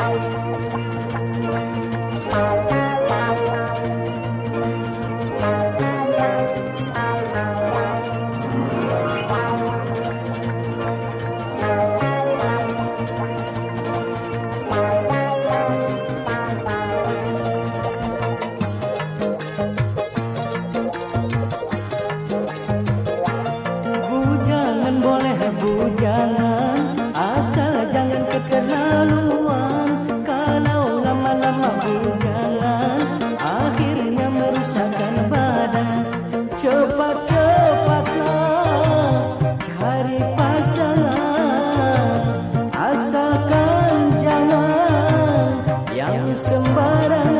Bu jangan boleh bu jangan sembarang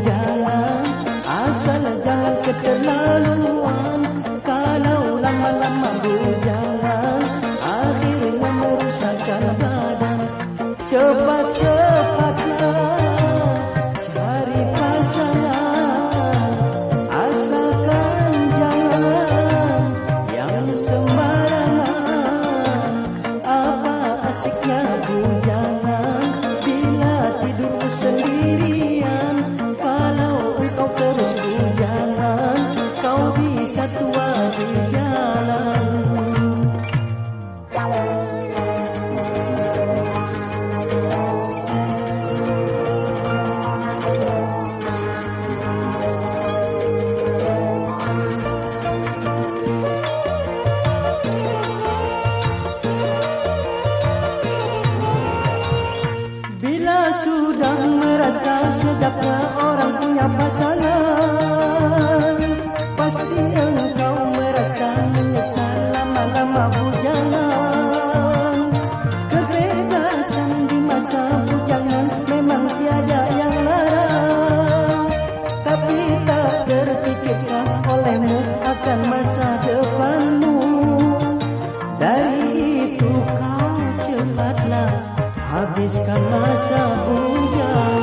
habiskan masa bujang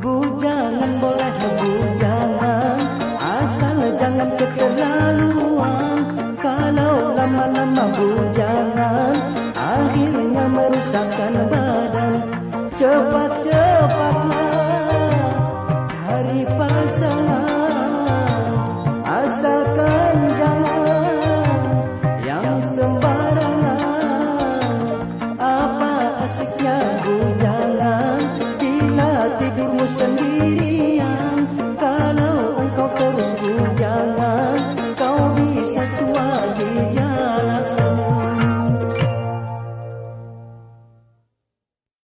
Bujangan boleh bujangan. Asal jangan keterlaluan. Kalau lama-lama bujangan Akhirnya merusakkan badan. Cepat-cepatlah Hari pasangan